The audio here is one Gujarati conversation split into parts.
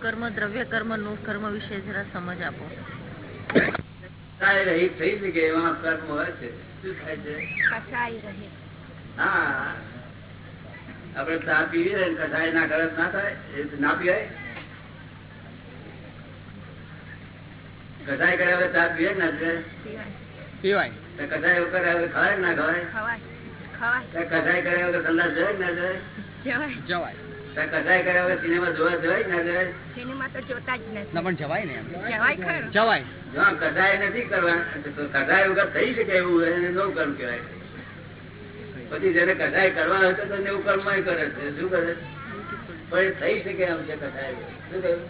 કર્મ દ્રવ્ય કર્મનું કર્મ વિશે જરા સમજ આપો. થઈ શકે એમાં કર્મ હોય છે. શું થાય છે? હા. આપડે ચા પીવી ને કસાય ના કરે ના થાય. ના પીવાય. કસાય કર્યા હવે ચા પીવે ના પીવાય. કસાય વગર કર્યા ખવાય ના ખવાય. કસાય કર્યા સંદાસ જવાય ના જવાય. જવાય. તો કસાય કર્યા વગર સિનેમા જોવા જવાય ના જવાય? સિનેમા તો જોતા જ નથી. પણ જવાય ને જવાય ખરું. જવાય. હા નથી કરવા તો વગર થઈ શકે એવું એને નવું કર્મ કહેવાય. પછી જેને કસાય કરવા હોય તો તેને કર્મ કરે છે. શું કરે? પણ થઈ શકે એમ છે કસાય શું કહ્યું?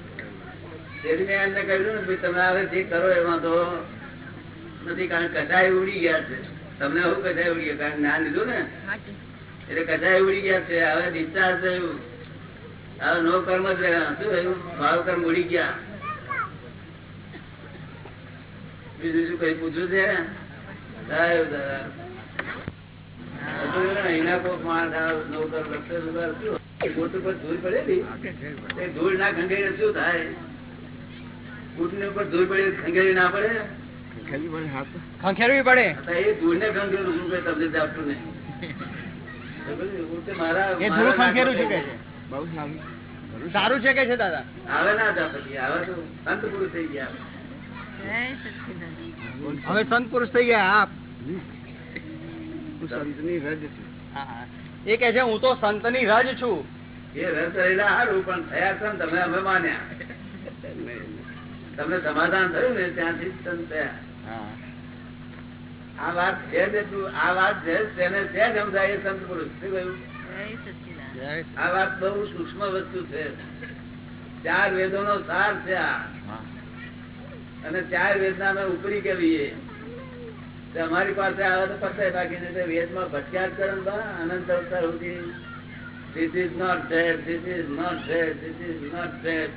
તેથી મેં એમને કહ્યું ને તમે હવે જે કરો એમાં તો નથી કારણ કે કસાય ઉડી ગયા છે. તમને શું કસાય ઉડી ગયા? કારણ કે જ્ઞાન લીધું ને? એટલે કસાય ઉડી ગયા છે હવે ડિસ્ચાર્જ થયું નો કર્મ જ શું થયું? ભાવ કર્મ ઉડી ગયા. બીજું શું કઈ પૂછ્યું છે. હતું ને, શું? એ બૂટ ઉપર ધૂળ પડેલી એ ધૂળ ના થાય? ઉપર ધૂળ પડે ખંખેરી ના પડે? ખંખેરવી પડે. એ ધૂળ ને ખંખેરું શું કઈ તમને આપતું નહીં. મારા ધૂળ ખંખેરું છે? કે સારું. સારું છે કે છે દાદા? આવે ના જા પછી આવે તો સંત પુરુષ થઈ ગયા. હવે સંત પુરુષ થઈ ગયા આપ. એ કે છે હું તો સંતની રજ છું. એ રજ રહેલા સારું પણ થયા છે તમે અમે માન્યા. તમને સમાધાન થયું ને ત્યાંથી સંત થયા. આ વાત છે ને તું આ વાત છે તેને છે જ સમજાય એ સંત પુરુષ. શું કહ્યું. આ વાત બહુ સૂક્ષ્મ વસ્તુ છે ચાર વેદો નો સાર છે આ અને ચાર વેદના અમે ઉપરી કહેવીએ અમારી પાસે આવે તો પસાય બાકી વેદમાં ભટક્યા જ કરે અનંત અવતાર સુધી This is not that, this is not that, this is not that.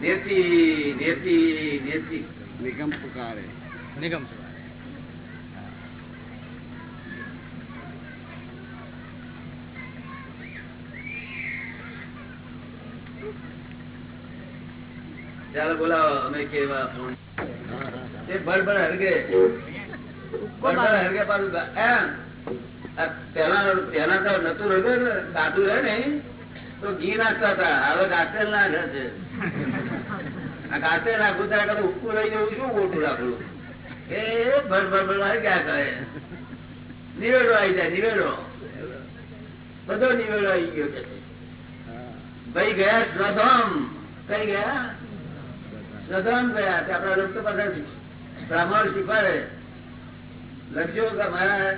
neti, neti. નેતિ pukare. પુકારે નિગમ ચાલો બોલાવો, અમે કેવા એ બળબડ હરગે. બળબડ હરગે પાછું એમ. પેલા પહેલા તો નતું ને દાદુ રહે ને તો ઘી નાખતા હતા. હવે ગાસ્ટેલ નાખે છે. આ નાખવું ત્યારે કદાચ ઉકું રહી જવું શું મોટું રાખવું? એ ભર ભર ભર ક્યાં કરે? નિવેડો આવી જાય, નિવેડો. બધો નિવેડો આવી ગયો. ભાઈ ગયા સ્વધામ કઈ ગયા? સ્વધામ ગયા તે આપણા રસ્તો તો બ્રાહ્મણ શીખવાડે લખજો કે અમારા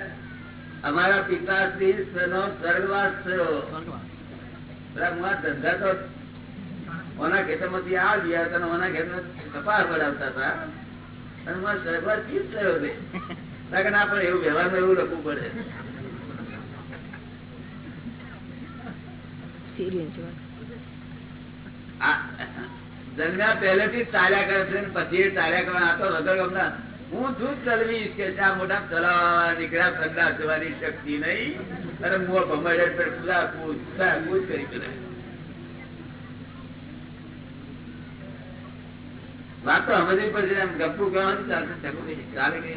અમારા પિતાશ્રી નો સ્વર્ગવાસ થયો. બ્રાહ્મણ ધંધા તો ઓના ખેતરમાંથી આ ગયા હતા ઓના ખેતર કપાસ પડાવતા હતા. અને મારા સ્વર્ગવાસ ચીજ થયો છે. કારણ આપણે એવું વ્યવહારમાં એવું લખવું પડે. આ જન્મ્યા પહેલેથી ચાલ્યા કરે છે પછી ચાલ્યા કરવા આ તો વગર ગમના હું છું ચલવીશ કે આ મોટા ચલાવવા નીકળ્યા ઠંડા જવાની શક્તિ નહીં. અને મોં ભમાડે પર કુદા કૂદ કુદા કરી કરે. વાત તો સમજવી પડશે, એમ ગપ્પુ કહેવાનું ચાલશે ચાલે કે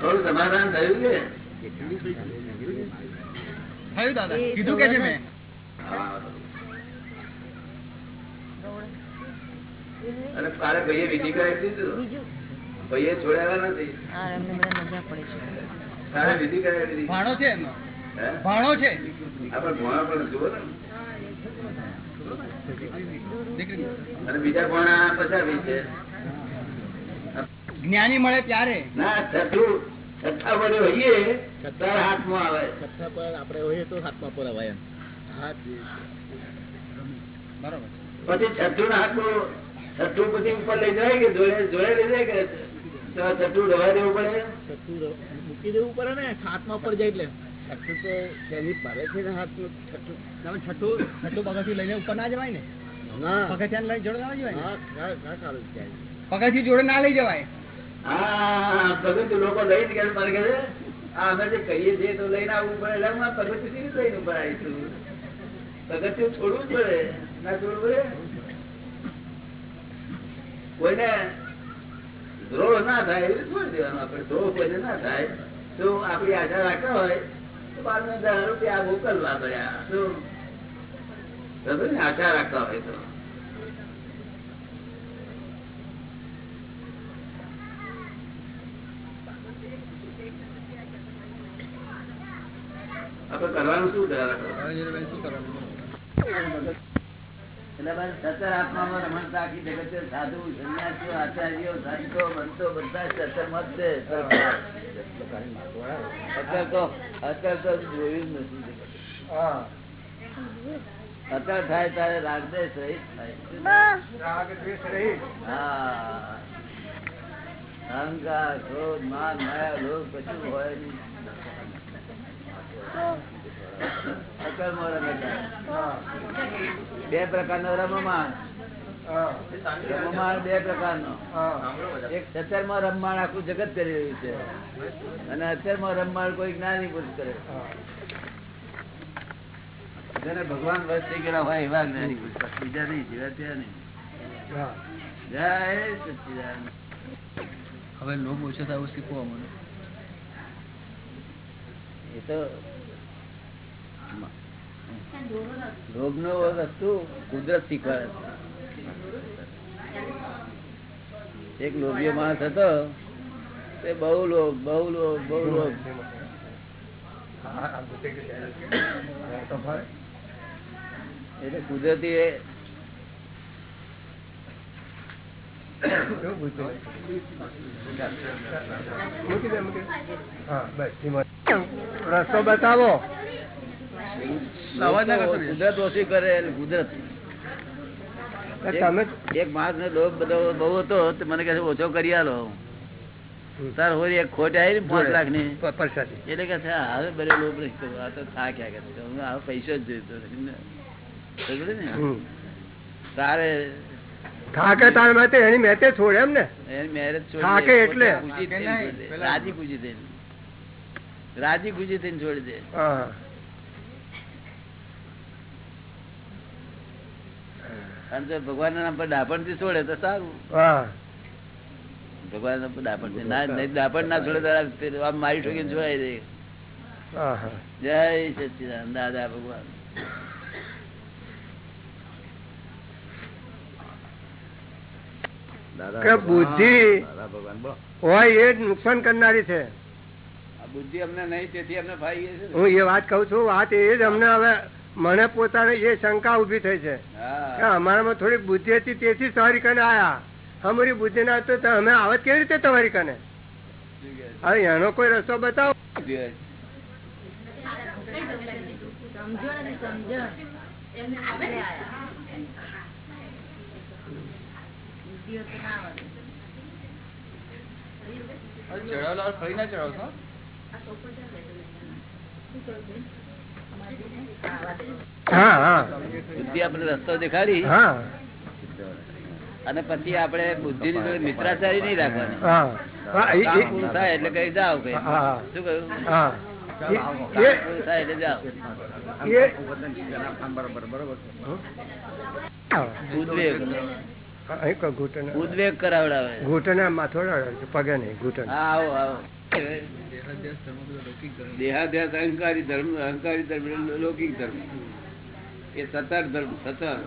થોડું સમાધાન થયું કે થયું દાદા કીધું કે છે મેં? અને કાલે ભાઈએ વિધિ કરાવી દીધું ભાઈએ છોડાવ્યા નથી? છે. કાલે વિધિ કરાવી દીધી ભાણો છે ભાણો છે. ભોણા પણ જુઓ ને. અને બીજા ભોણા પચાવી છે? જ્ઞાની મળે ત્યારે ના છઠ્ઠું છઠ્ઠા પડે હોઈએ ત્યારે હાથમાં આવે આપણે હોઈએ તો હાથમાં પરાવાય બરોબર પછી છઠ્ઠું ના હાથમાં છઠ્ઠું પછી ઉપર લઈ જાય કે જોડે જોડે લઈ જાય કે છઠ્ઠું દેવું પડે મૂકી દેવું પડે ને હાથમાં પડી જાય એટલે છઠ્ઠું તો તેની પડે છે ને હાથનું છઠ્ઠું તમે છઠ્ઠું છઠ્ઠું લઈને ઉપર ના જવાય ને પગથિયાં લઈ જોડે ના જવાય પગથિયું જોડે ના લઈ જવાય હા પગથિયું લોકો લઈને ગયા મારે કે અમે જે કહીએ છીએ તો લઈને આવવું પડે. એટલે હું પ્રગતિ થી લઈને ઉપર આવીશું પ્રગતિ છોડવું જ પડે. ના છોડવું પડે? કોઈને દ્રોહ ના થાય, એવું છોડી દેવાનું આપણે. દ્રોહ કોઈને ના થાય તો આપણી આશા રાખતા હોય, તો બાર ને દસ રૂપિયા મોકલવા પડ્યા. શું? આશા રાખતા હોય તો. આપણે કરવાનું અત્યારે તો અત્યારે તો જોયું નથી થાય ત્યારે રાગદેશ રહિત અહંકાર, ક્રોધ, માન, માયા લોક કશું હોય નહીં. બે પ્રકારનો રમમાણ. રમમાણ બે પ્રકારનો. એક સત્તરમાં રમમાણ આખું જગત કરી રહ્યું છે. અને અત્યારમાં રમમાણ કોઈ જ્ઞાની પુરુષ કરે. જેને ભગવાન વસ થઈ ગયેલા હોય એવા જ્ઞાની પુરુષ બીજા નહીં જેવા ત્યાં નહીં. જય સચ્ચિદાનંદ હવે લોભ ઓછો એવું શીખવા મને. એ તો લોભ નો વસ્તુ કુદરત શીખવાડે એક લોભીયો માણસ હતો, તે બહુ લોભ બહુ લોભ બહુ લોભ. એટલે કુદરતી રસ્તો બતાવો. કુદરત ઓછી કરે કુદરત. એક માણસ ને લોભ બધો બહુ હતો મને કહે ઓછો કરી આલો. તાર હોય એક ખોટ આવી પાંચ લાખની એટલે કે છે હવે બરે લોભ નહીં આ તો થાક્યા કે હું હવે પૈસો જ જોઈતો ને. તારે થાકે તાર માટે એની મેતે છોડે એમ ને એની મેરેજ છોડી થાકે એટલે? રાજી ખુશી થઈને રાજી ખુશી થઈને છોડી દે. હા. અને જો ભગવાન નામ પર ડાપણથી છોડે તો સારું. ભગવાન નામ પર ડાપણથી ના ડાપણ ના છોડે તો આમ મારી ઠોકીને છોડાઈ દે. જય સચિદાન દાદા ભગવાન. કે બુદ્ધિ હોય એ જ નુકસાન કરનારી છે. આ બુદ્ધિ અમને નહીં તેથી અમને ફાઈ ગઈ હું એ વાત કઉ છું વાત એ જ અમને હવે મને પોતાને એ શંકા ઊભી થઈ છે. કે અમારામાં થોડીક બુદ્ધિ હતી તેથી તમારી કને આયા. અમારી બુદ્ધિ ના તો અમે આવત કેવી રીતે તમારી કને? હવે એનો કોઈ રસ્તો બતાવો. ચડાવેલા ફરી ના ચડાવશો બુદ્ધિ આપણે રસ્તો દેખાડી. અને પછી આપણે બુદ્ધિ ની મિત્રાચારી નહીં રાખવાની. થાય એટલે કઈ જાઓ કઈ શું કહ્યું? ઉદ્વેગ. કરાવડાવે. ઘૂંટણા માં માથોડા પગે નહીં ઘૂંટણ. આવો આવો. દેહાધ્યાસ ધર્મ બધો લૌકિક ધર્મ દેહાધ્યાસ અહંકારી ધર્મ અહંકારી ધર્મ એટલે લૌકિક ધર્મ એ સતર ધર્મ સતર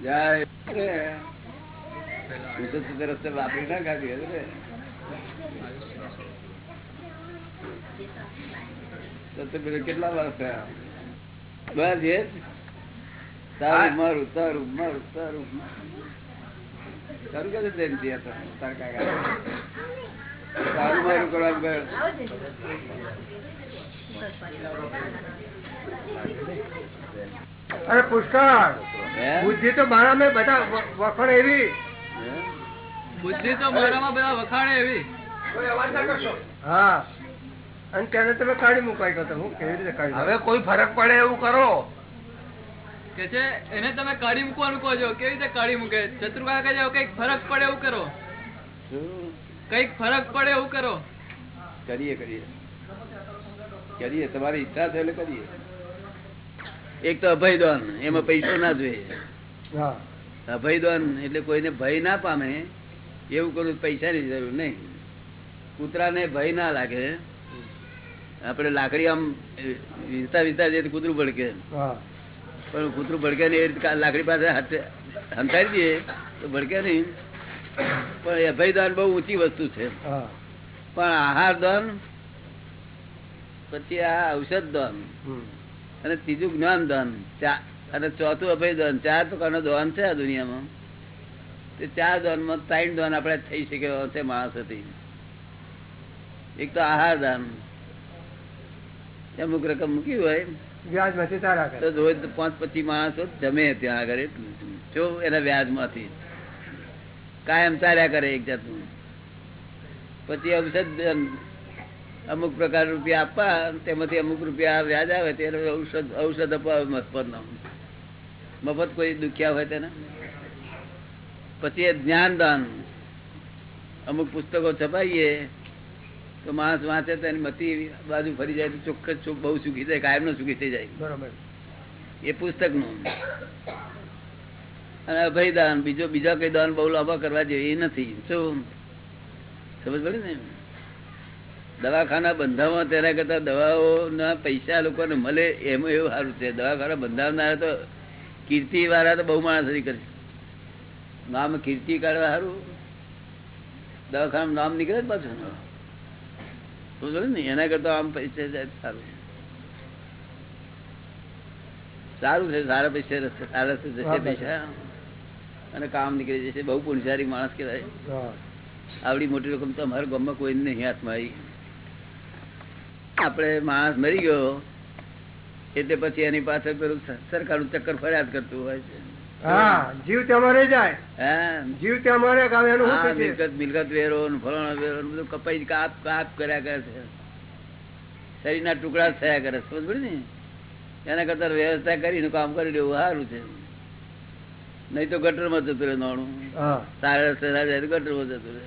જય હું તો સીધા રસ્તે વાપરી ના કાઢી એટલે તો તો પેલા કેટલા વર્ષ થયા બસ એ જ. તારું મારું તારું મારું તારું તારું ક્યાં જઈને ત્યાં તાર કાકા. તારું મારું કરવાનું કર. અરે પુષ્કળ. બુદ્ધિ તો મારા બધા વ- વખણ એવી. બુદ્ધિ તો મારામાં બધા વખાણે એવી. હા. અને તેને તમે કાઢી મુકાઈ ગયો હું કેવી રીતે કાઢી હવે કોઈ ફરક પડે એવું કરો. કે છે એને તમે કાઢી મૂકવાનું કહો છો કેવી રીતે કાઢી મૂકે? ચતુર્કા કહે છે કંઈક ફરક પડે એવું કરો. કંઈક ફરક પડે એવું કરો. કરીએ કરીએ. કરીએ તમારી ઈચ્છા છે એટલે કરીએ. એક તો અભયદાન એમાં પૈસો ના જોઈએ. હા. અભયદાન એટલે કોઈને ભય ના પામે એવું કરું પૈસા પૈસાની જરૂર નહીં. કૂતરાને ભય ના લાગે. આપણે લાકડી આમ વીસતા વીસતા જઈએ કૂતરું ભડકે. હા. પણ કૂતરું ભડકે ને એ રીતે લાકડી પાસે હાથે દઈએ તો ભડકે નહીં. પણ અભયદાન બહુ ઊંચી વસ્તુ છે. પણ આહાર દાન પછી આ ઔષધ દાન અને ત્રીજું જ્ઞાન દાન અને ચોથું અભય દાન. ચાર પ્રકારનો દાન છે આ દુનિયામાં? તે ચાર દાનમાં ત્રણ દાન આપણે થઈ શકે એવા છે માણસોથી એક તો આહાર દાન. અમુક રકમ મૂકી હોય. વ્યાજમાંથી તારા કરે. રોજ પાંચ પચીસ માણસો જમે ત્યાં આગળ જો એના વ્યાજમાંથી. કાયમ ચાલ્યા કરે એક જાતનું. પછી ઔષધ અમુક પ્રકાર રૂપિયા આપવા તેમાંથી અમુક રૂપિયા વ્યાજ આવે તે ઔષધ ઔષધ અપાવે મફતનો મફત કોઈ દુખ્યા હોય તેને. પછી એ જ્ઞાન દાન અમુક પુસ્તકો છપાઈએ. તો માણસ વાંચે તો એની મતી બાજુ ફરી જાય તો ચોખ્ખસ બહુ સુખી થાય કાયમ નો સુખી થઈ જાય. બરોબર. એ પુસ્તકનું અને અભયદાન બીજો બીજા કઈ દાન બહુ લાંબા કરવા જેવી નથી. શું? સમજ પડે ને? દવાખાના બંધાવવા તેના કરતા દવાઓના પૈસા લોકોને મળે એમાં એવું સારું છે. દવાખાના બંધાવનારા તો કીર્તિ વાળા તો બહુ માણસ નીકળે નામ કીર્તિ કાઢવા સારું? દવાખાનું નામ નીકળે જ પાછું. ને? એના કરતા આમ પૈસા જાય સારું. સારું છે સારા પૈસા સારા હા, પૈસા. અને કામ નીકળી જશે. બહુ પુણસારી માણસ કહેવાય. આવડી મોટી રકમ તો અમારા ગામમાં કોઈ નહીં હાથમાં આવી. આપણે માણસ મરી ગયો એટલે પછી એની પાછળ પેલું સરકારનું ચક્કર ફરિયાદ કરતું હોય છે. હા જીવ ત્યાં મરે જાય. જીવ ત્યાં એનું શું મિલકત મિલકત વેરો ફલાણો વેરો બધું કપાઈ કાપ કાપ કર્યા કરે છે. શરીરના ટુકડા થયા કરે સમજ પડી ને? એના કરતા વ્યવસ્થા કરીને કામ કરી દેવું સારું છે. નહીં તો ગટરમાં જતું રહે નોણું. સારા રસ્તે સારા જાય તો ગટરમાં જતું રહે.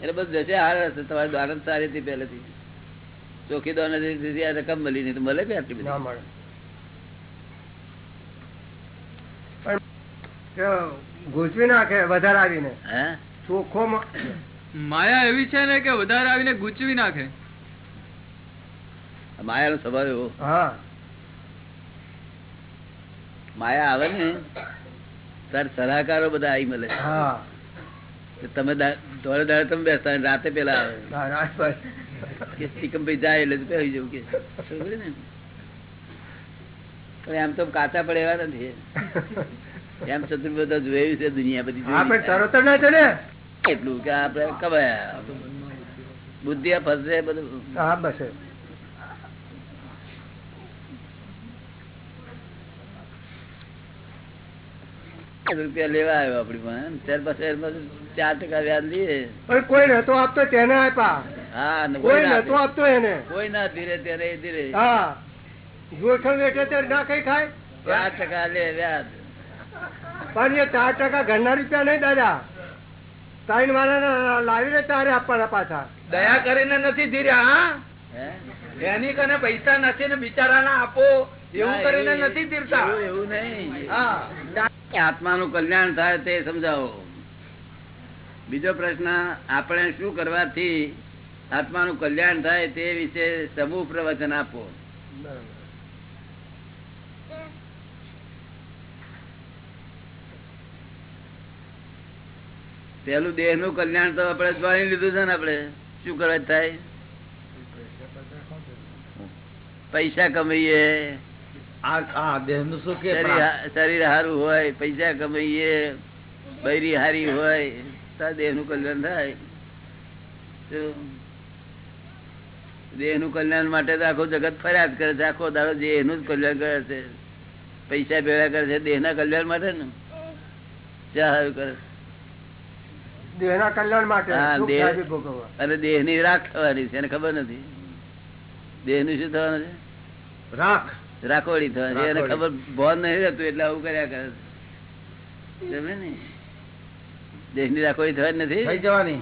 એટલે બધું જશે સારા રસ્તે. તમારી દાનત સારી હતી પહેલેથી. ચોખી દાન આ રકમ મળી નહીં તો મળે કે આટલી બધી મળે પણ ઘૂસવી નાખે વધારે આવીને. ચોખ્ખો માયા એવી છે ને કે વધારે આવીને ગૂંચવી નાખે. માયાનો સ્વભાવ એવો. માયા આવે ને તાર સલાહકારો બધા આવી મળે. હા. તમે દોડે દાડે તમે બેસતા રાતે પેલા આવે. કે સિકમ ભાઈ જાય એટલે આવી જવું કે. ને? એમ તો કાચા પડે એવા નથી એમ શત્રુ બધા જોયું છે દુનિયા બધી છે. તરત ના ચડે. એટલું કે આપડે કમાયા બુદ્ધિ ફસશે બધું. હા બસ રૂપિયા લેવા આવ્યો આપડી પાસે. ત્યાર પછી ચાર ટકા વ્યાજ લઈએ. કોઈ નતો આપતો તેને આપ્યા. હા કોઈ નતો આપતો એને. કોઈ ના ધીરે ત્યારે ધીરે હા. જોખમ વેઠે ત્યારે ના કઈ ખાય ચાર ટકા લે વ્યાજ. પણ એ ચાર ટકા ઘરના રૂપિયા નહીં દાદા. ત્રણ વાળા લાવીને તારે આપવાના પાછા. દયા કરીને નથી ધીર્યા હા? એની કને પૈસા નથી ને બિચારાના આપો. એવું કરીને નથી ધીરતા. એવું- નહીં. હા. આત્માનું કલ્યાણ થાય તે સમજાવો. બીજો પ્રશ્ન આપણે શું કરવાથી આત્માનું કલ્યાણ થાય તે વિશે સમૂહ પ્રવચન આપો. પેલું દેહનું કલ્યાણ તો આપણે જાણી લીધું છે ને આપણે. શું કરવા થાય? પૈસા કમાઈએ. શરીર. હારું હોય પૈસા કમાઈએ બૈરી હારી હોય તો દેહનું કલ્યાણ થાય. દેહનું કલ્યાણ માટે તો આખું જગત ફરિયાદ કરે છે. આખો દાડો દેહનું જ કલ્યાણ કરે છે. પૈસા ભેળા કરે છે. દેહ ના કલ્યાણ માટે ને. ચા હારું કરે દેહના કલ્યાણ માટે દેહ- અને દેહની રાખ થવાની છે એને ખબર નથી. દેહનું શું થવાનું છે? રાખ. રાખોડી થવાની એને ખબર ભોન નહીં રહેતું એટલે આવું કર્યા કરે છે. સમજે ને. દેહની રાખોડી થવાની નથી? જવાની.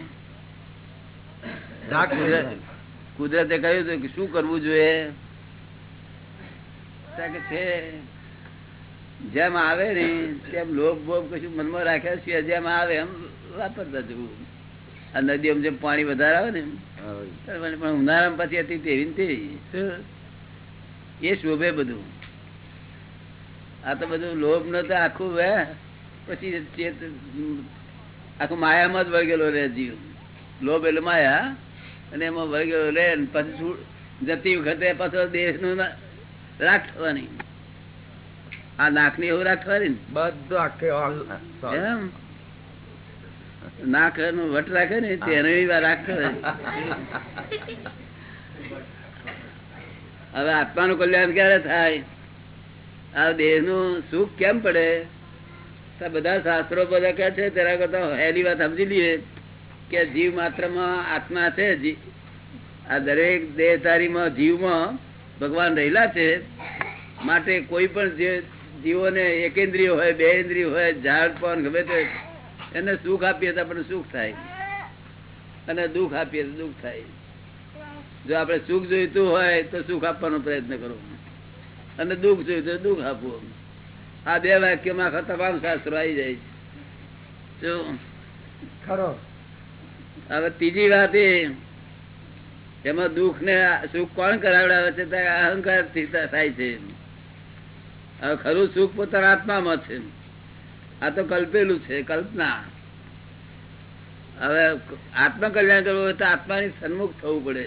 કુદરતે કહ્યું હતું કે શું કરવું જોઈએ? છે જેમ આવે ને તેમ લોભ બોભ કશું મનમાં રાખ્યા છે જેમ આવે એમ વાપરતા જવું આ નદીઓમાં જેમ પાણી વધારે આવે ને પણ ઉનાળામાં પછી હતી તેવી ને તેવી એ શોભે બધું. આ તો બધું લોભ ન તો આખું વે પછી ચેત આખું માયામાં જ વળગેલો રહે જીવ. લોભ એટલે માયા. અને એમાં વળગેલો રહે પછી જતી વખતે પાછો દેશનું રાખ થવાની. આ નાખની એવું રાખવાની બધું આખે એમ? નાકનું વટ રાખે ને તેને રાખ હવે આત્માનું કલ્યાણ ક્યારે થાય? આ દેહનું સુખ કેમ પડે? બધા શાસ્ત્રો બધા કે છે તેના કરતા હેલી વાત સમજી લઈએ કે જીવ માત્રમાં આત્મા છે. આ દરેક દેહધારીમાં જીવમાં ભગવાન રહેલા છે. માટે કોઈ પણ જે જીવોને એકેન્દ્રિય હોય બે ઇન્દ્રિય હોય ઝાડ પણ ગમે તે એને સુખ આપીએ તો આપણને સુખ થાય. અને દુઃખ આપીએ તો દુઃખ થાય. જો આપણે સુખ જોઈતું હોય તો સુખ આપવાનો પ્રયત્ન કરો અને દુઃખ જોયું તો દુઃખ આપવું. આ બે વાક્યમાં આખા તમામ શાસ્ત્રો આવી જાય છે? ખરો. હવે ત્રીજી વાત એ એમાં દુઃખ ને સુખ કોણ કરાવડાવે છે અહંકારથી થાય છે. હવે ખરું સુખ પોતાના આત્મામાં છે. આ તો કલ્પેલું છે કલ્પના. હવે આત્મ કલ્યાણ કરવું હોય તો આત્માની સન્મુખ થવું પડે.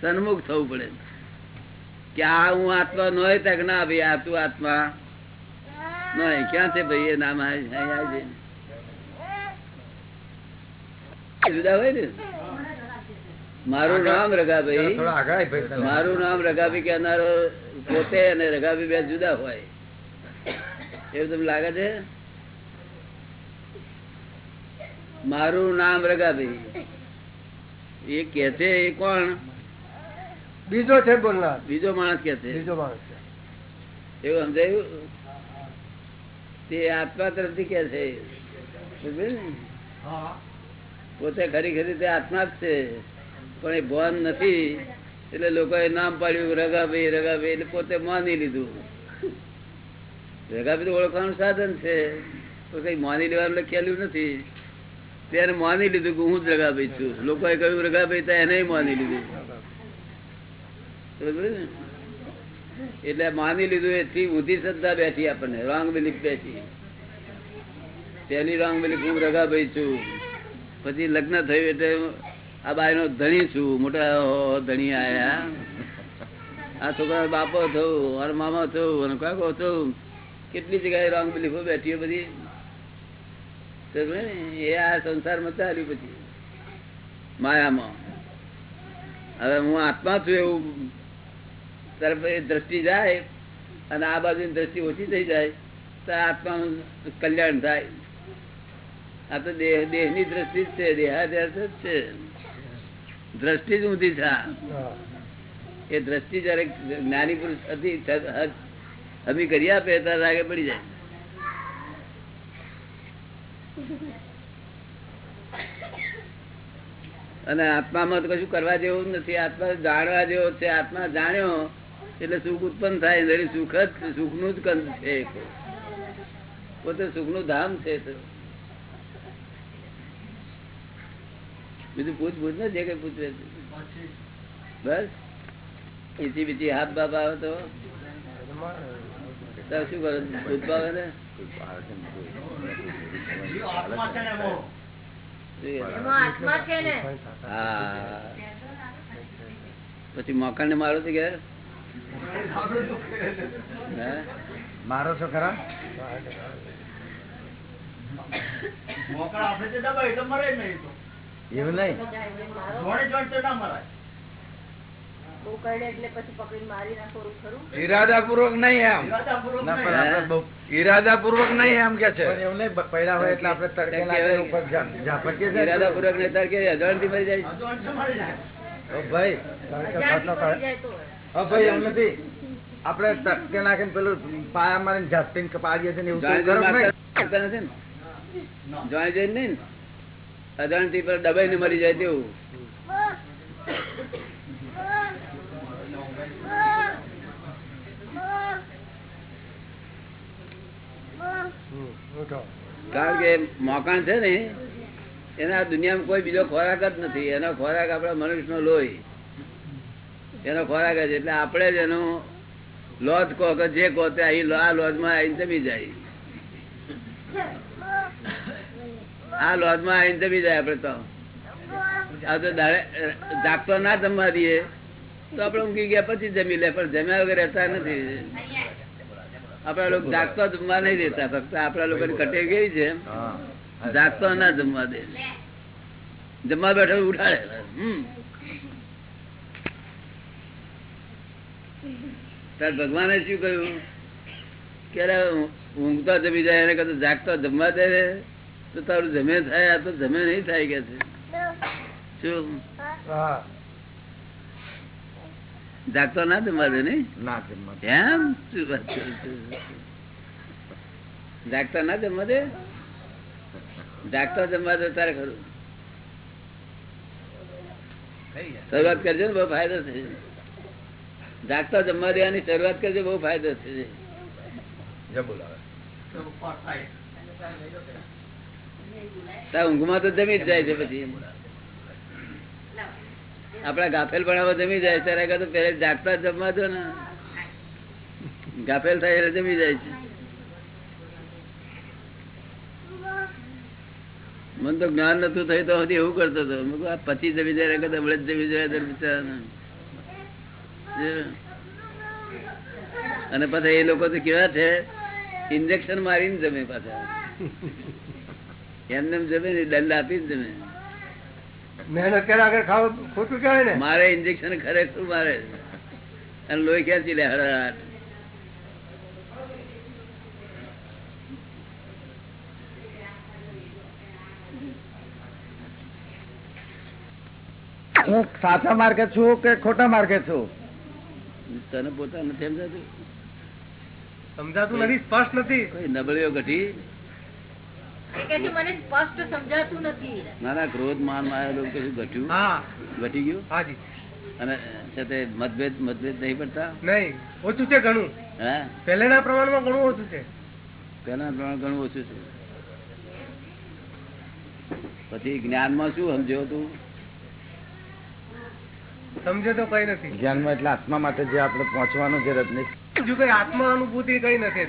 સન્મુખ થવું પડે. કે આ હું આત્મા નો હોય ત્યાં ના ભાઈ આ તું આત્મા નહીં ક્યાં છે ભાઈ એ નામ. જુદા હોય ને? મારું નામ રગાભાઈ મારું નામ રગાભાઈ કહેનારો પોતે અને રગાભાઈ બે જુદા હોય. એવું તમને લાગે છે? મારું નામ રગાભાઈ એ કે છે એ કોણ? બીજો છે બોલનાર. બીજો માણસ કે છે? બીજો માણસ એવું સમજાયું? તે આત્મા તરફથી કે છે. પોતે ખરી ખરી તે આત્મા જ છે. પણ એ ભાન નથી. એટલે લોકોએ નામ પાડ્યું રગાભાઈ રગાભાઈ એટલે પોતે માની લીધું. તો ઓળખવાનું સાધન છે કઈ માની લેવાનું લખેલું નથી. ત્યારે માની લીધું કે હું જ રગાભાઈ છું. લોકોએ કહ્યું, રગાભાઈ, તો એને માની લીધું. એટલે માની લીધું એથી ઊંધી શ્રદ્ધા બેઠી આપણને રોંગ બિલીફ બેઠી. પેલી રોંગ બિલીફ હું રગાભાઈ છું. પછી લગ્ન થયું એટલે આ બાઈ નો ધણી છું, મોટા ધણી આયા. આ છોકરા બાપો થયું અને મામા થયું, અને કાકો થયું. કેટલી જગ્યાએ રોંગ બિલીફો બેઠી બધી. એ આ સંસારમાં ચાલ્યું પછી. માયામાં. હવે હું આત્મા છું એવું તરફ એ દ્રષ્ટિ જાય અને આ બાજુ દ્રષ્ટિ ઓછી થઈ જાય તો આત્માનું કલ્યાણ થાય. આ તો દેહ દેહની દ્રષ્ટિ જ છે દેહાદ્યાસ જ છે. દ્રષ્ટિ જ ઊંધી છે એ દ્રષ્ટિ જયારે જ્ઞાની પુરુષ હતી હમી કરી આપે ત્યારે આગે પડી જાય. અને આત્મામાં તો કશું કરવા જેવું નથી. આત્મા જાણવા જેવો છે, આત્મા જાણ્યો, એટલે સુખ ઉત્પન્ન થાય. એટલે સુખ જ, સુખનું જ કંદ છે પોતે સુખનું ધામ છે બીજું પૂછ પૂછ ને જે કઈ પૂછવે બસ. બીજી બીજી હાથ બાપ આવે તો. તો શું કરો? દૂધ ભાવે ને? પછી મકાન ને મારો છે ઘેર? હે? મારો છો ખરા? એટલે પછી પકડીને મારી એવું નહીં? ના, પણ આપણે બહુ- ઈરાદાપૂર્વક નહીં એમ કે છે. પણ એવું પડ્યા હોય એટલે આપડે તડકે કેમ નહીં તડકે અજાણથી મરી જાય. ઓ ભાઈ ભાઈ એમ નથી. આપણે તડકે નાખીને પેલું પાયા મારીને ઝાપટીને પાડીએ છીએ ને એવું કરો જોઈને નહીં. નહીં અજાણથી પર દબાઈને મરી જાય તેવું. કારણ કે મોકાણ છે ને, એના દુનિયામાં કોઈ બીજો ખોરાક જ નથી. એનો ખોરાક આપણા મનુષ્યનો લોહી. એનો ખોરાક જ. એટલે આપણે જ એનો લોજ કહો કે જે કહો તે અહીં આ લોજમાં આવીને જમી જાય. આ લોજમાં આવીને જમી જાય આપણે તો. આ તો જાગતો ના જમવા દઈએ. તો આપણે ઊંઘી ગયા પછી જમી લે, પણ જમ્યા વગર રહેતા નથી. આપડા લોકો જાગતો જમવા નહીં દેતા ફક્ત આપડા લોકો કટે કેવી છે? જાગતો ના જમવા દે. જમવા બેઠો ઉઠાડે. તાર ભગવાને શું કહ્યું? કે ઊંઘતા જમી જાય એને કદાચ જાગતો જમવા દે તો તારું જમે થાય આ તો જમે નહીં થાય કે છે. શું? હા. જાગતો ના નહીં ના? એમ? જાગતા ના જમવા દે? જાગતા જમવા દે તારે ખરું. શરૂઆત કરજો ને બહુ ફાયદો થશે. ડાક્ટર જમવા દેવાની શરૂઆત કરજો બહુ ફાયદો થશે. ઊંઘમાં તો જમી જ જાય છે પછી. આપડા ગાફેલ ભણાવવા જમી જાય ત્યારે તો પેલે જાગતા જમવા દો ને. ગાફેલ થાય એટલે જમી જાય છે. મને તો જ્ઞાન નતું થયું, તો હજી એવું કરતો હતો. આ પછી જમી જાય કરતા હમણાં જમી જાય તો બિચારાને. અને પાછા એ લોકો તો કેવા છે ઇન્જેક્શન મારીને જમે પાછા. એમને જમે ને, દંડ આપીને જમે. મહેનત કર્યા આગળ ખાવ ખોટું કહેવાય ને? મારે ઇન્જેક્શન ખરેખર મારે. અને લોહી ખેંચી લે? હરાટ હું સાચા માર્ગે છું કે ખોટા માર્ગે છું? તને પોતા નથી સમજાતું? સમજાતું નથી સ્પષ્ટ નથી. કોઈ નબળીઓ ઘટી એ કે છે, મને સ્પષ્ટ સમજાતું નથી ના ના ક્રોધ માન માયા કશું ઘટ્યું? ઘટી ગયું? હાજી અને છે મતભેદ મતભેદ નહીં પડતા? નહીં ઓછું છે ઘણું. હે? પહેલેના પ્રમાણમાં ઘણું ઓછું છે. પેલા પ્રમાણે ઘણું ઓછું છે. પછી જ્ઞાનમાં શું સમજ્યો તું? સમજે તો કઈ નથી. જ્ઞાનમાં એટલે આત્મા માટે જે આપણે પહોંચવાનું છે કઈ આત્મા અનુભૂતિ કઈ નથી.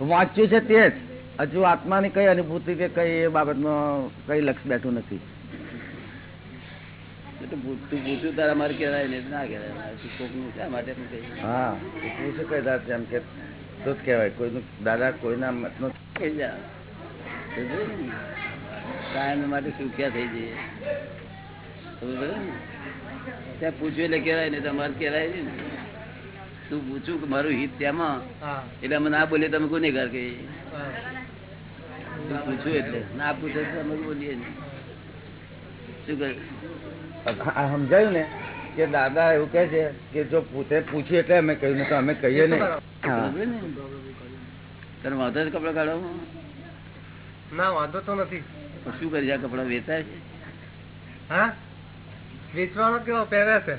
વાંચ્યું છે તે જ. હજુ આત્માની કઈ અનુભૂતિ કે કઈ એ બાબતમાં કઈ લક્ષ બેઠું નથી? દાદ કોઈનું મતનો? કાયમ માટે સુખ્યા થઈ જઈએ? ત્યાં પૂછ્યું એટલે કહેવાય ને તમારે કહેવાય ને. તું પૂછું કે મારું હિત તેમાં એટલે અમે ના બોલીએ તમે ગુનેગાર કહીએ? પૂછ્યું એટલે. ના પૂછે તો અમે બોલીએ શું કહ્યું સમજાયું ને? કે દાદા એવું કે છે કે જો પૂછે પૂછ્યું એટલે અમે કહ્યું ને તો અમે કહીએ ને? તને વાંધો કપડા કાઢો ના વાંધો તો નથી. શું કરી જાય કપડા વેચાય છે? હા? વેચવાનો કેવો? પહેરે છે.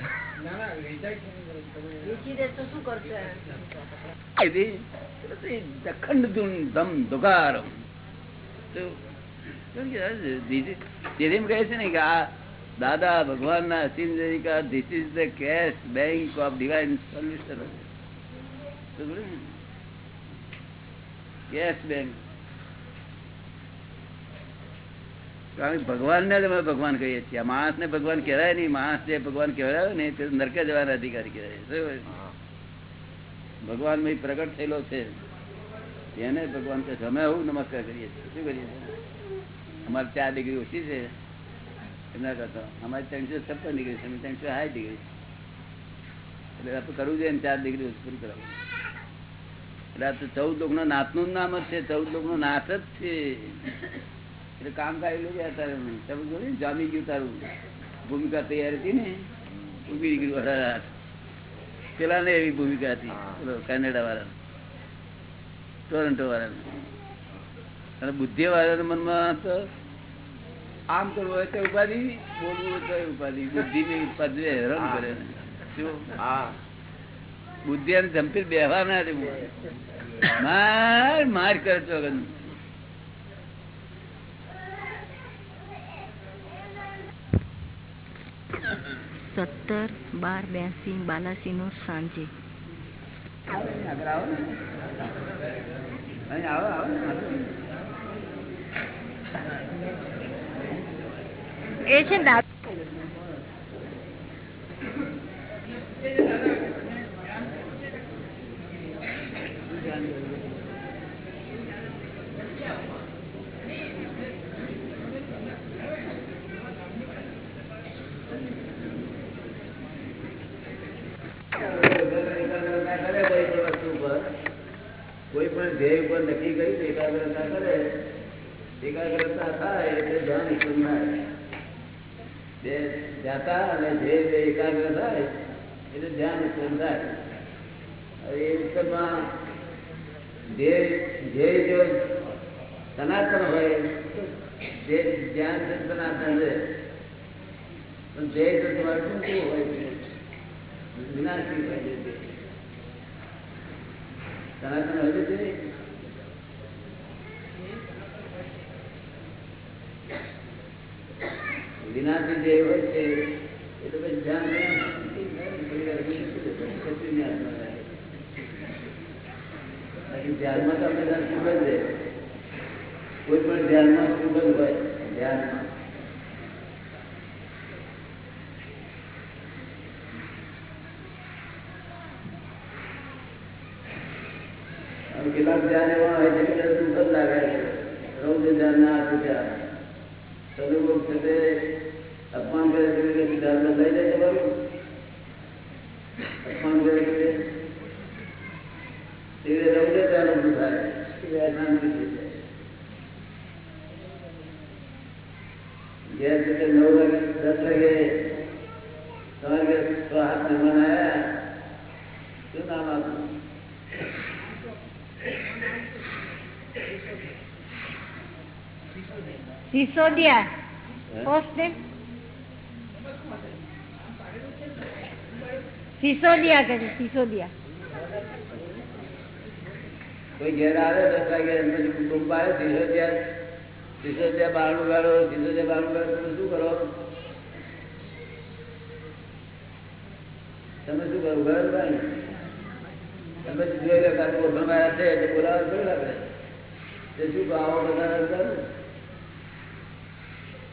દખંડ ધમ ધુકારમ. તો કેમ કે આ ધીરે- ધીરે એમ કહે છે ને કે આ દાદા ભગવાન ના અસીમ જયકાર this is the cash bank of divine solution cash bank કારણ કે ભગવાનને જ અમે ભગવાન કહીએ છીએ આ માણસને ભગવાન કહેવાય નહીં માણસ જે ભગવાન કહેવાય ને તે નરકે જવાના અધિકારી કહેવાય બરાબર? ભગવાનમાં પ્રગટ થયેલો છે એને ભગવાન કહે છે. અમે આવું નમસ્કાર કરીએ છીએ. શું કરીએ છીએ? અમારે ચાર ડિગ્રી ઓછી છે. એમના કરતા અમારી ત્રણસો છપ્પન ડિગ્રી છે ત્રણસો સાઠ ડિગ્રી એટલે આપણે કરવું જોઈએ ચાર ડિગ્રી પૂરું કરાવવું એટલે આ તો ચૌદ લોકનું નાથનું નામ જ છે, ચૌદ લોકનું નાથ જ છે. એટલે કામ કાઢી છે અત્યારે તારે તમે જોયું જામી ગયું તારું. ભૂમિકા તૈયાર હતી ને? ઊભી ગયું પેલા ને એવી ભૂમિકા હતી કેનેડા વાળા ટોરન્ટો વાળા અને બુદ્ધિ વાળાના મનમાં તો આમ કરવું હોય તો ઉપાધિ બોલવું હોય તો ઉપાધિ. બુદ્ધિ ની ઉપાધિ હેરાન કરે બુદ્ધિ અને જંપી બેહવા ના દેવું માર માર કરે છો સત્તર બાર બ્યાસી બાલાસી નો સાંજે. આગળ આવો ને. અહીં આવો આવો એ છે દાદા એકાગ્રતા કરે કોઈ પણ વસ્તુ ઉપર કોઈ પણ ધ્યેય ઉપર નક્કી કરી એકાગ્રતા કરે. એકાગ્રતા થાય એટલે ધ્યાન ઉત્પન્ન થાય. બે જાતા અને ધ્યેય એકાગ્ર થાય એટલે ધ્યાન ઉત્પન્ન થાય. એ ઉત્તરમાં ધ્યેય જો સનાતન હોય જે ધ્યાન છે સનાતન છે. પણ ધ્યેય તો તમારે ટૂંકું હોય વિનાશી હોય છે સનાતન હોય છે વિનાશી જે હોય છે એ તો પછી ધ્યાન ધ્યાનમાં તો આપણે સુખ જ છે કોઈ પણ ધ્યાનમાં સુખ જ હોય ધ્યાનમાં અને કેટલાક ધ્યાન એવા હોય છે કે સુખ જ લાગે છે રૌદ્ર ધ્યાન ના આપે ધ્યાન સદુપયોગ છે તે અપમાન કરે છે કે ધ્યાન લઈ જાય તમારું અપમાન કરે છે તે રૌદ્ર ધ્યાન ઊભું થાય એ અશાંતિ થઈ જાય જે રીતે નવ વાગે દસ વાગે તમારે ઘરે છ હાથ મહેમાન આવ્યા શું નામ આપનું સિસોદિયા સિસોદિયા કે સિસોદિયા કોઈ ઘેર આવે દસ વાગે કુટુંબ આવે ત્રીસો ત્યાં બારણું ગાળો તમે શું કરો? તમે શું કરો? ઘર ભાઈ. તમે જોઈ લો ઓળખાણ વાળા છે એટલે બોલાવે થોડું લાગે તે શું આવો બધા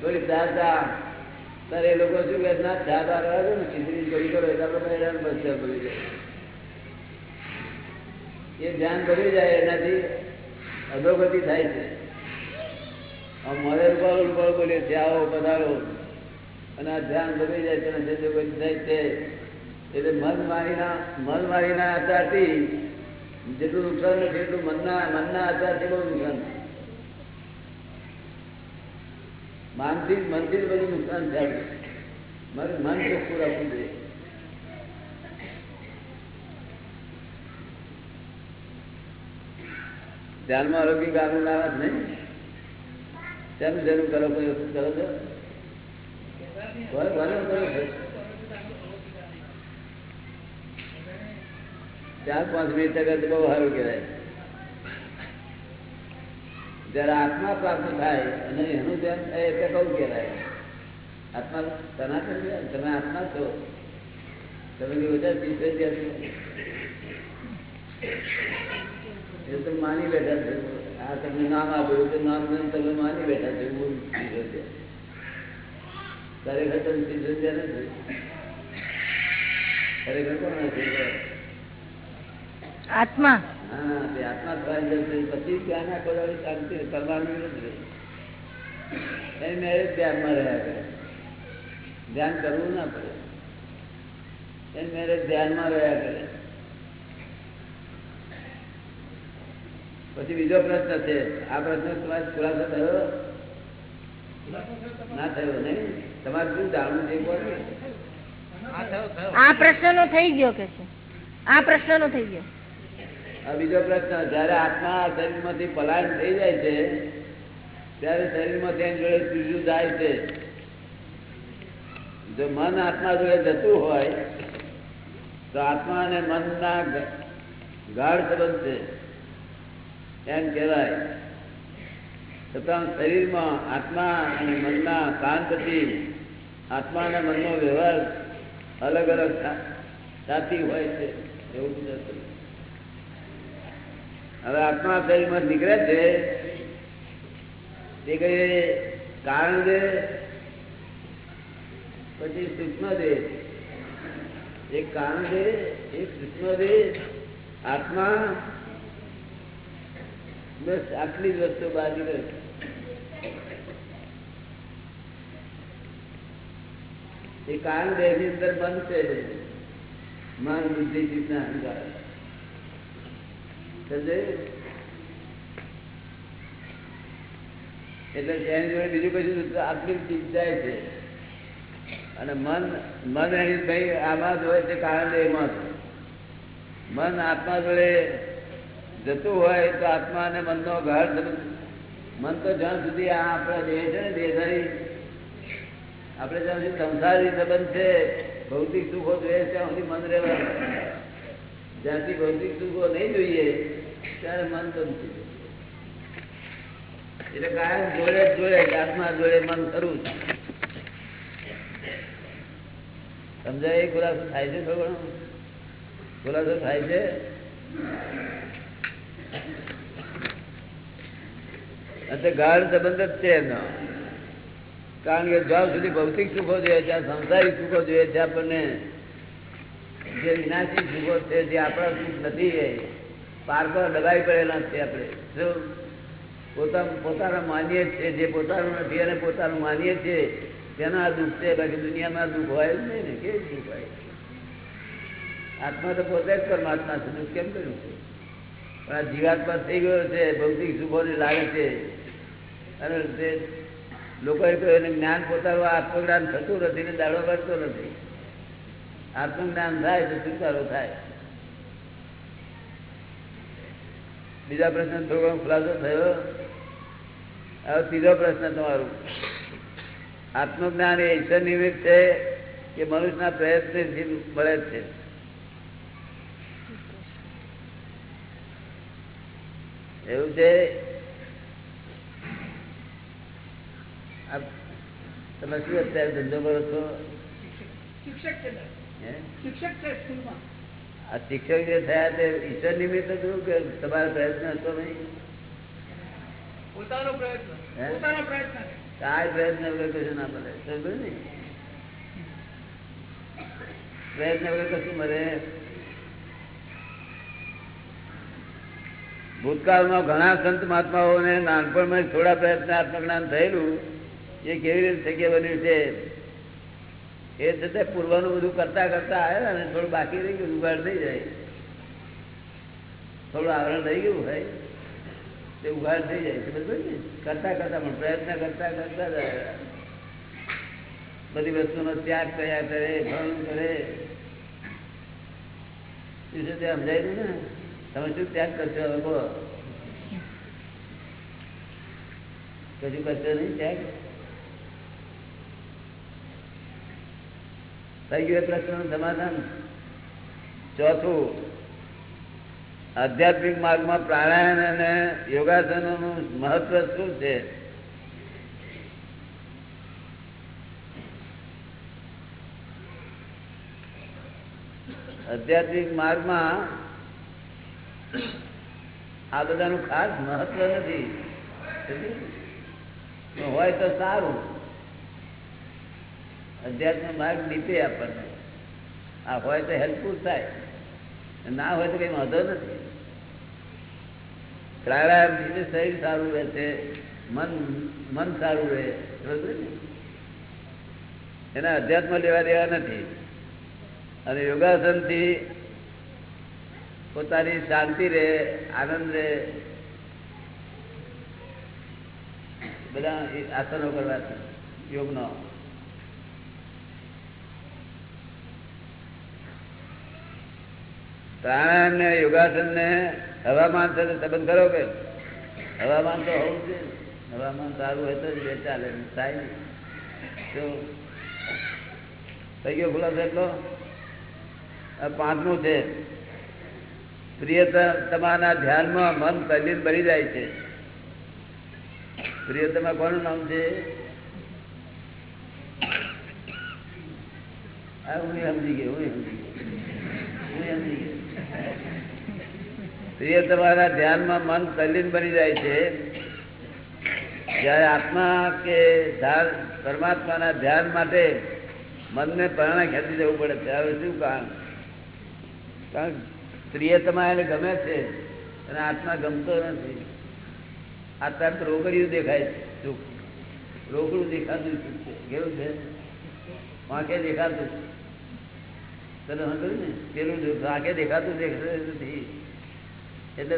થોડી ચા ત્યારે એ લોકો શું કે ના ચા બા રહેવા ને, ખીચડી કરી કરો, એટલે આપણે હેરાન બચશે ભરી જાય એ ધ્યાન ભરી જાય એનાથી, અધોગતિ થાય છે. મળે ઉપર ઉપર બોલીએ છે આવો પધારો. અને આ ધ્યાન ભરી જાય છે જે અધોગતિ થાય છે, એટલે મન મારીના મન મારીના આચારથી જેટલું નુકસાન નથી, એટલું મનના મનના આચારથી બહુ નુકસાન છે. માનથી મનથી બધું નુકસાન થાય. મારે મન ચોખ્ખું રાખવું જોઈએ ધ્યાનમાં અલૌકિક આનંદ આવે જ નહીં શેનું જરૂર કરો? કોઈ વસ્તુ કરો છો? ચાર પાંચ મિનિટ તક બહુ સારું કહેવાય. જયારે આત્મા પ્રાપ્ત થાય અને એનું ધ્યાન થાય એટલે કઉ કહેવાય. આત્મા સનાતન તમે આત્મા છો. તમે બધા ત્યાં એ તો માની બેઠા છે. આ તમને નામ આપ્યું તો નામ તમે માની બેઠા છો, એવું છે. ખરેખર તમે ત્યાં નથી ખરેખર કોણ નથી? આત્મા. હા તે આત્મા થવાની જરૂર છે. પછી ધ્યાન આખો દાડો શાંતિ કરવાનું નથી. એની ધ્યાનમાં રહ્યા કરે. ધ્યાન કરવું ના પડે. એની મેરેજ ધ્યાનમાં રહ્યા કરે. પછી બીજો પ્રશ્ન છે આ પ્રશ્ન તમારે ખુલાસો થયો? ના થયો નહીં? તમારે શું જાણવું છે કોણ આ પ્રશ્નનો થઈ ગયો કે છે? આ પ્રશ્નનો થઈ ગયો. બીજો પ્રશ્ન, જયારે આત્મા શરીરમાંથી પલાયન થઈ જાય છે, ત્યારે શરીરમાંથી એની જોડે ત્રીજું જાય છે. જો મન આત્મા જોડે જતું હોય, તો આત્મા અને મનના ગાઢ સંબંધ છે. એમ કહેવાય. છતાં શરીરમાં આત્મા અને મનના શાંતથી આત્મા અને મનનો વ્યવહાર અલગ અલગ સાથી હોય છે. એવું નથી. હવે આત્મા શરીરમાં નીકળે છે. તે કઈ કારણ દે પછી સૂક્ષ્મ દે એક કારણ દે એક સૂક્ષ્મ દે આત્મા બસ આટલી જ વસ્તુ બાકી રહે. એ કારણ દેહની અંદર બંધ છે. મન, બુદ્ધિ ચિત્તના અહંકાર? એટલે એની જોડે બીજું કશું આટલી ચીજ છે. અને મન મન એની ભાઈ આમાં હોય છે કારણ એમાં મન આત્મા જોડે જતું હોય તો આત્મા અને મનનો ઘર મન તો જ્યાં સુધી આ આપણા દેહ છે ને, દેહધારી, આપણે જ્યાં સુધી સંસારી સંબંધ છે, ભૌતિક સુખો જોઈએ, ત્યાં સુધી મન રહેવાનું. જ્યાંથી ભૌતિક સુખો નહીં જોઈએ ત્યારે મન તો નથી એટલે કાયમ જોડે જોડે આત્મા જોડે મન કરવું. સમજાય? ખુલાસો થાય છે ખબર? ખુલાસો થાય છે? ગાઢ સંબંધ જ છે એનો કારણ કે જ્યાં સુધી ભૌતિક સુખો જોઈએ, ત્યાં સંસારિક સુખો જોઈએ છે આપણને જે વિનાશી સુખો છે, જે આપણા સુખ નથી પારકો દબાઈ પડેલા છે આપણે. શું પોતા પોતાના માનીએ છીએ જે પોતાનું નથી અને પોતાનું માનીએ છીએ તેના આ દુઃખ છે, બાકી દુનિયામાં દુઃખ હોય જ નહીં ને કે દુઃખ હોય? આત્મા તો પોતે જ પરમાત્મા છે, દુઃખ કેમ કર્યું છે? પણ આ જીવાત્મા થઈ ગયો છે, ભૌતિક સુખોને લાગે છે. અને તે લોકોએ કહ્યું એને જ્ઞાન પોતાનું આત્મજ્ઞાન થતું નથી ને દાડો કરતો નથી. આત્મજ્ઞાન થાય તો છુટકારો થાય. બીજા પ્રશ્ન થોડો ખુલાસો થયો. હવે ત્રીજો પ્રશ્ન તમારો. આત્મજ્ઞાન એ ઈશ્વર નિમિત્ત છે કે મનુષ્યના પ્રયત્નથી મળે છે. એવું છે? તમે શું અત્યારે ધંધો કરો છો? શિક્ષક છે. શિક્ષક છે સ્કૂલમાં. આ શિક્ષક જે થયા તે ઈશ્વર નિમિત્ત હતું કે તમારો પ્રયત્ન હતો નહીં? પોતાનો પ્રયત્ન. પોતાનો પ્રયત્ન કાંઈ પ્રયત્ન વગર કશું ના મળે. સમજો ને? પ્રયત્ન વગર કશું મળે. ભૂતકાળમાં ઘણા સંત મહાત્માઓને નાનપણમાં થોડા પ્રયત્ન આત્મજ્ઞાન થયેલું. એ કેવી રીતે શક્ય બન્યું છે? એ છતાં પૂર્વનું બધું કરતા કરતા આવ્યા ને, થોડું બાકી રહી ગયું ઉગાડ થઈ જાય. થોડું આવરણ રહી ગયું ભાઈ તે ઉઘાડ થઈ જાય. છે બધું ને, કરતા કરતા પણ પ્રયત્ન કરતા કરતા જ. બધી વસ્તુનો ત્યાગ કર્યા કરે, ભણ કરે. શું તે સમજાયું ને, તમે શું ત્યાગ કરશો હવે કહો કશું કરશો નહીં ત્યાગ? સમાધાન. ચોથું, આધ્યાત્મિક માર્ગમાં પ્રાણાયામ અને યોગાસનોનું મહત્વ શું છે? આધ્યાત્મિક માર્ગમાં આ બધાનું ખાસ મહત્વ નથી. હોય તો સારું. અધ્યાત્મ માર્ગ નીચે આપણને. આ હોય તો હેલ્પફુલ થાય. ના હોય તો કઈ વાંધો નથી. પ્રાણાયામ તો શરીર સારું રહે છે, મન મન સારું રહે એના અધ્યાત્મ લેવા દેવા નથી. અને યોગાસનથી પોતાની શાંતિ રહે, આનંદ રહે. બધા આસનો કરવાથી યોગનો. પ્રાણાયામ ને યોગાસન ને હવામાન સાથે સંબંધ કરો કે? હવામાન તો હોવું છે હવામાન સારું હોય તો જ ચાલે થાય તો થઈ ગયો ખુલાસો એટલો? આ પાંચમું છે. પ્રિયતમ તમારા ધ્યાનમાં મન તલ્લીન બની જાય છે. પ્રિયતમા કોનું નામ છે? આ હું સમજી ગયો, હું સમજી ગયો. હું સમજી ગયો. પ્રિય તમારા ધ્યાનમાં મન તલ્લીન બની જાય છે, જયારે આત્મા કે પરમાત્માના ધ્યાન માટે મનને પરણા ખેંચી જવું પડે છે. હવે શું કારણ કારણ પ્રિયતમા એને ગમે છે, અને આત્મા ગમતો નથી. આ તો રોકડિયું દેખાય છે. સુખ રોકડું દેખાતું સુખ છે. કેવું છે? વાંકે દેખાતું તને સમજ્યું ને? પેલું વાંકે દેખાતું દેખાતું નથી. એટલે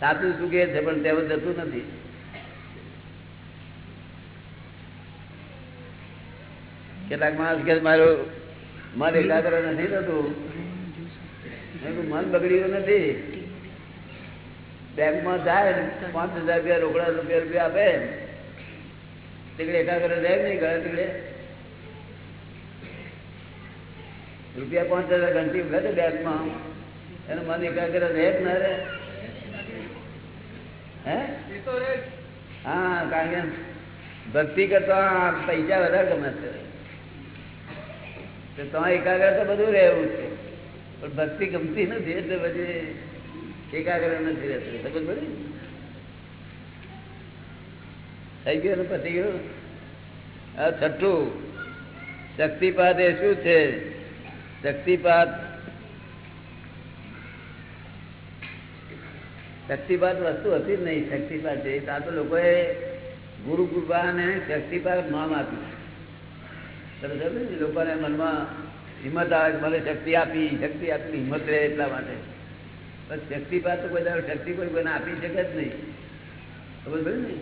સાચું કે છે, પણ તેવું જતું નથી. કેટલાક માણસ કે મારું મન એકાગ્ર નથી થતું. મન બગડ્યું નથી. બેંકમાં જાય પાંચ હજાર રૂપિયા, રોકડા રૂપિયા રૂપિયા આપે. તીકડે એકાગ્ર રહે નહીં ગયા તીકડે? રૂપિયા પાંચ હજાર ઘંટી વખતે બેંકમાં. એનું મન એકાગ્ર રહે જ ના રહે? હે? તો હા કારણ કે ભક્તિ કરતા પૈસા વધારે ગમે છે તો એકાગ્ર તો બધું રહેવું છે. પણ ભક્તિ ગમતી નથી એટલે પછી એકાગ્ર નથી રહેતું. સમજ બધું થઈ ગયું પતી ગયું? છઠ્ઠું. શક્તિપાત એ શું છે? શક્તિપાત શક્તિપાત વસ્તુ હતી જ નહીં શક્તિપાત છે. આ તો લોકોએ ગુરુ કૃપાને શક્તિપાત નામ આપ્યું? લોકોને મનમાં હિંમત આવે મને શક્તિ આપી શક્તિ આપી હિંમત રહે એટલા માટે. પણ શક્તિપાત તો કોઈ શક્તિ કોઈ કોઈને આપી શકે જ નહીં. ખબર પડે ને?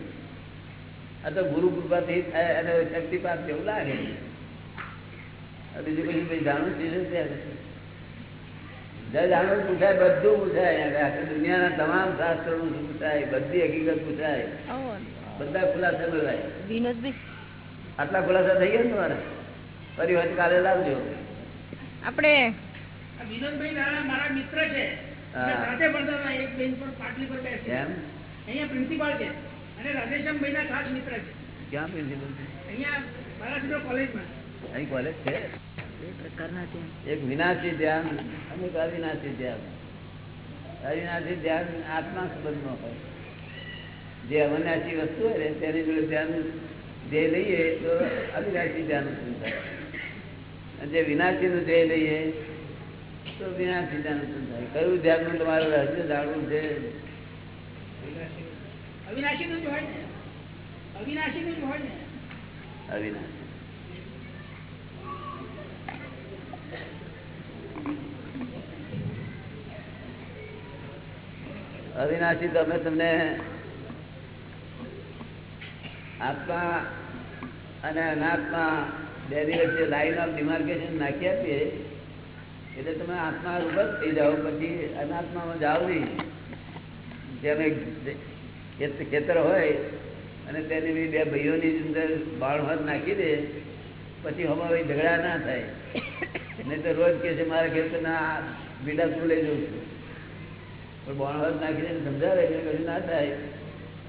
આ તો ગુરુ કૃપાથી થાય અને શક્તિપાત જેવું લાગે. બીજું કશું જાણવું છે ત્યાં જાણવું પૂછાય બધું પૂછાય. અહીંયા દુનિયાના તમામ શાસ્ત્રોનું પૂછાય બધી હકીકત પૂછાય. બધા ખુલાસા મેળવાય આટલા ખુલાસા થઈ ગયા તમારે? ફરી વખત કાલે લાવજો. આપણે વિનોદભાઈ નાના મારા મિત્ર છે. સાથે ભણતા હતા એક બેન્ચ પર પાટલી પર બેસી એમ અહીંયા પ્રિન્સિપાલ છે. અને રાધેશ્યામભાઈ ના ખાસ મિત્ર છે. ક્યાં પ્રિન્સિપલ છે? અહીંયા બાલાસિનોર કોલેજમાં. અહીં કોલેજ છે? એક વિનાશી ધ્યાન અને એક અવિનાશી ધ્યાન. અવિનાશી ધ્યાન આત્મા સંબંધ નો હોય. જે અવિનાશી વસ્તુ હોય ને તેની જોડે ધ્યાન જે લઈએ તો અવિનાશી ધ્યાન ઉત્પન્ન થાય. જે વિનાશી નું ધ્યેય લઈએ તો વિનાશી ધ્યાન ઉત્પન્ન થાય. કયું ધ્યાન તમારું રહસ્ય જાણવું છે? અવિનાશીનું જ હોય ને. અવિનાશીનું જ હોય ને. અવિનાશી. અવિનાશી, તમે તમને આત્મા અને અનાત્મા બે દિવસે લાઈન ઓફ ડિમાર્કેશન નાખી આપીએ, એટલે તમે આત્મા રૂપ થઈ જાઓ, પછી અનાત્મામાં જાઓ નહીં. એક ખેતર હોય અને તેની બી ભાઈઓની અંદર બાળ હાથ નાખી દે, પછી હમણાં ઝઘડા ના થાય. નહીં તો રોજ કે છે, મારા બીડા તું લઈ જવું છું. પણ બાણ નાખીને સમજાવે એટલે કશું ના થાય.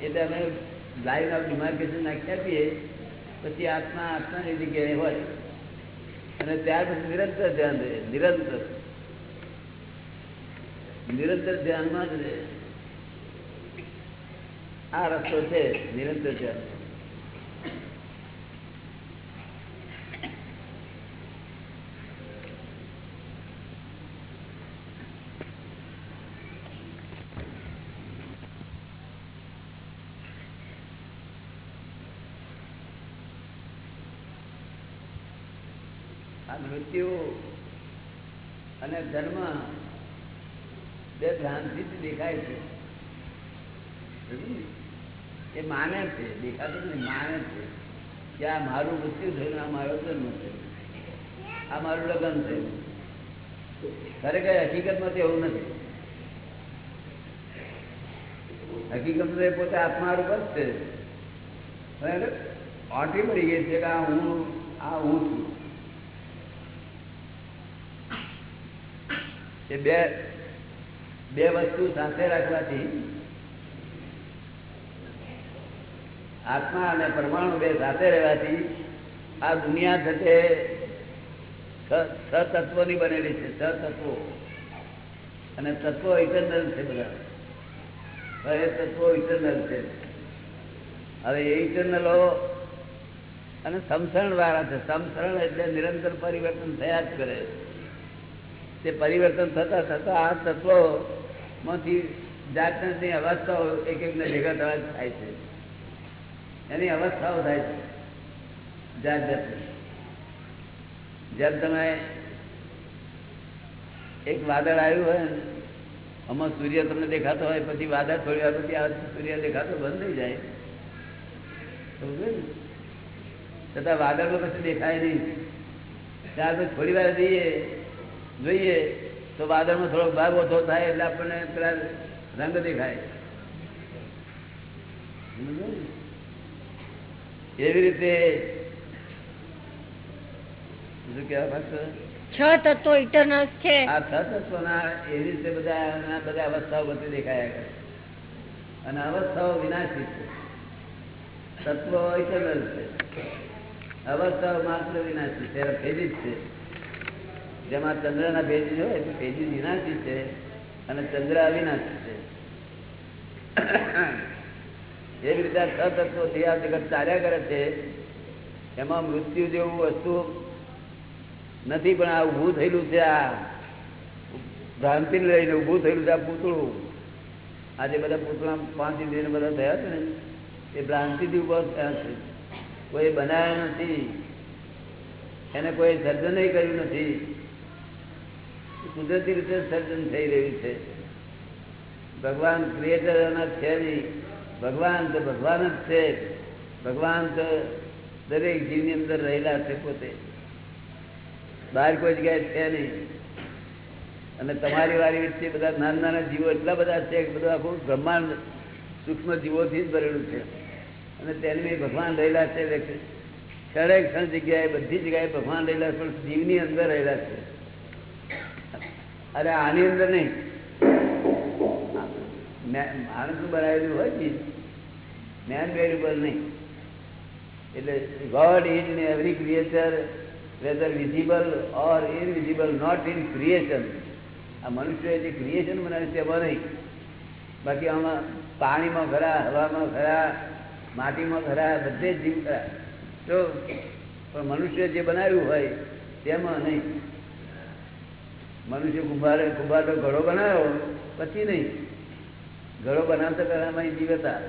એટલે અમે લાઈન ઓફ ડિમાર્કેશન નાખી આપીએ, પછી આત્મા આત્માની જગ્યાએ હોય. અને ત્યાર પછી નિરંતર ધ્યાન રહે, નિરંતર. નિરંતર ધ્યાનમાં જ રહે. આ રસ્તો છે નિરંતર ધ્યાન આ મૃત્યુ અને ધર્મ બે જ દેખાય છે. એ માને છે, દેખાતું નહીં, માને છે કે આ મારું મૃત્યુ થયું, આ મારો જન્મ થયો. આ મારું લગ્ન થયું. ખરેખર હકીકતમાં તો એવું નથી. હકીકત એ પોતે આત્મા રૂપ જ છે? ઓટી પડી ગઈ છે કે આ હું આ હું છું. એ બે બે વસ્તુ સાથે રાખવાથી આત્મા અને પરમાણુ બે સાથે રહેવાથી આ દુનિયા થતે છ તત્વોની બનેલી છે છ અને તત્વો ઇટરનલ છે બધા. એ તત્વો ઇટરનલ છે. હવે એ ઇટરનલો અને સમસરણ વાળા છે. સમસરણ એટલે નિરંતર પરિવર્તન થયા જ કરે. તે પરિવર્તન થતા થતા આ તત્વો માંથી જાત જાતની અવસ્થાઓ એક એક ભેગા થવા થાય છે. એની અવસ્થાઓ થાય છે. જાત જાતની જેમ તમે એક વાદળ આવ્યું હોય ને, આમાં સૂર્ય તમને દેખાતો હોય, પછી વાદળ થોડી વાર પછી આવે સૂર્ય દેખાતો બંધ થઈ જાય. ને? છતાં વાદળમાં પછી દેખાય નહીં. ત્યાર પછી થોડી વાર જઈએ, જોઈએ તો વાદળમાં થોડોક ભાગ ઓછો થાય એટલે આપણને પેલા રંગ દેખાય. એવી રીતે શું કહેવા માંગતો? છ તત્વો ઇટરનલ છે. આ તત્વના એવી રીતે બધા બધા અવસ્થાઓ બધી દેખાયા કરે. અને અવસ્થાઓ વિનાશી છે. તત્વો ઇટરનલ છે. અવસ્થાઓ માત્ર વિનાશી છે ફેજી છે. જેમાં ચંદ્રના ભેજી હોય, તો ભેજી વિનાશી છે અને ચંદ્ર અવિનાશી છે. એવી રીતે આ છ તત્વોથી આ જગત ચાલ્યા કરે છે. એમાં મૃત્યુ જેવું વસ્તુ નથી, પણ આ ઊભું થયેલું છે, આ ભ્રાંતિ લઈને ઊભું થયેલું છે, આ પૂતળું. આ જે બધા પૂતળા પાંચ ઇન્દ્રિય બધા થયા છે ને, એ ભ્રાંતિથી ઊભા થયા છે. કોઈ બનાવ્યા નથી. એને કોઈ સર્જન કર્યું નથી. કુદરતી રીતે સર્જન થઈ રહ્યું છે. ભગવાન ક્રિએટર એના છે નહીં. ભગવાન તો ભગવાન જ છે. ભગવાન તો દરેક જીવની અંદર રહેલા છે પોતે. બહાર કોઈ જગ્યાએ છે નહીં. અને તમારી વાળી વચ્ચે બધા નાના નાના જીવો એટલા બધા છે કે બધું આખું બ્રહ્માંડ સૂક્ષ્મ જીવોથી જ ભરેલું છે. અને તેની ભગવાન રહેલા છે ક્ષણે ક્ષણ જગ્યાએ બધી જગ્યાએ ભગવાન રહેલા છે, પણ જીવની અંદર રહેલા છે. અરે આની અંદર નહીં. માણસનું બનાવેલું હોય ચીજ મેન ઉપર નહીં. એટલે God in every creature whether visible or invisible not in creation આ મનુષ્ય જે ક્રિએશન બનાવ્યું છે એમાં નહીં. બાકી આમાં પાણીમાં ખરા હવામાં ખરા માટીમાં ખરા બધે જ જીવ ખરા તો, પણ મનુષ્ય જે બનાવ્યું હોય તેમાં નહીં. મનુષ્ય કુંભારે કુંભાર ઘડો બનાવ્યો પછી નહીં. ઘડો બનાવતા પહેલા જીવ હતા.